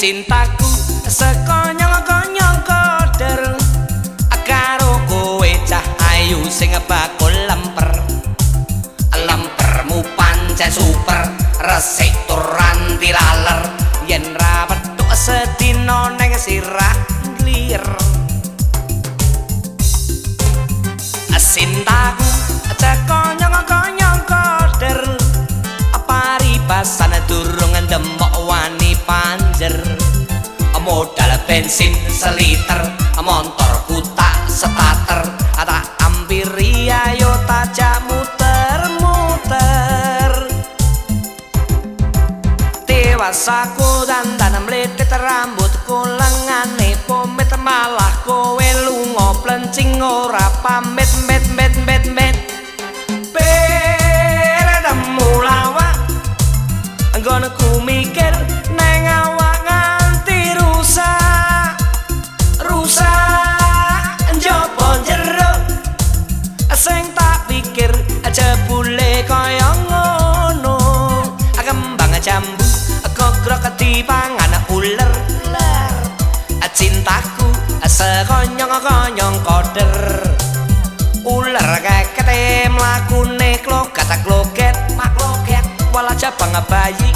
cintaku sekonyong-konyong koder karo kowe cah ayu sing bakul lemper. Lempermu pancen super resik turanti laler yen ra petuk sedina ning sirah glir cintaku sekonyong-konyong koder paribasan durung ndemok wani panjer modal bensin seliter motor kutak starter. Tak ampiri ayo tajak muter-muter dewasaku dandan mletet rambutku lengane pomit malah kowe lunga plencing ora pamit met met met met. Beredemu lawa Ngono ku mikir gogrok dipangan uler Cintaku sekonyong-konyong koder. Uler kekete mlakune klogat kloget. Mak kloget wala jabang bayi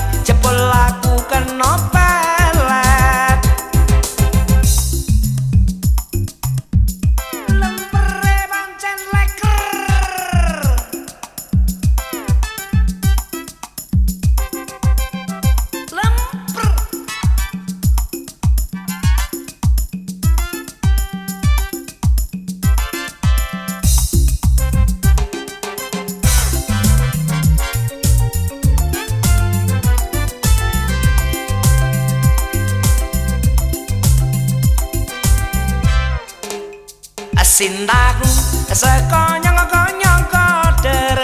Sintaku sekonyong-konyong koder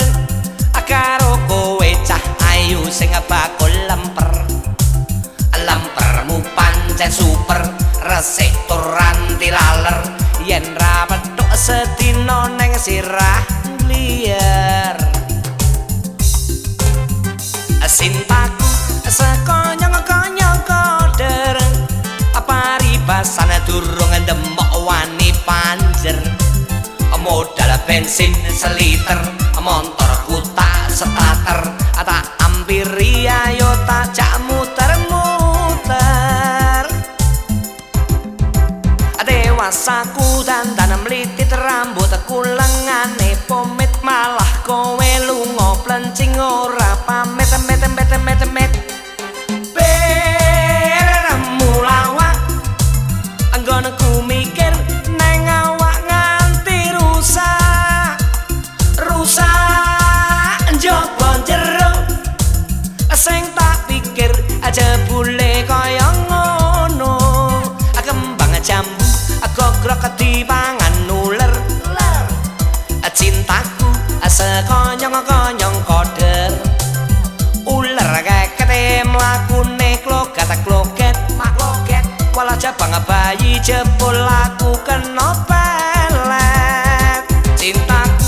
karo kowe cah ayu sing bakul lemper. Lempermu pancen super resik turanti laler yen ra petuk sedina ning sirah liar. Sintaku sekonyong-konyong modal bensin seliter motor kutak starter. Tak ampiri ayo tajak muter-muter. Dewasaku dandan melitit rambut kulengane pomit malah kowe konyong konyong kode. Ular keket mlakune klogat kloket mak kloket wala jabang bayi jebul aku kena pelet. Cintaku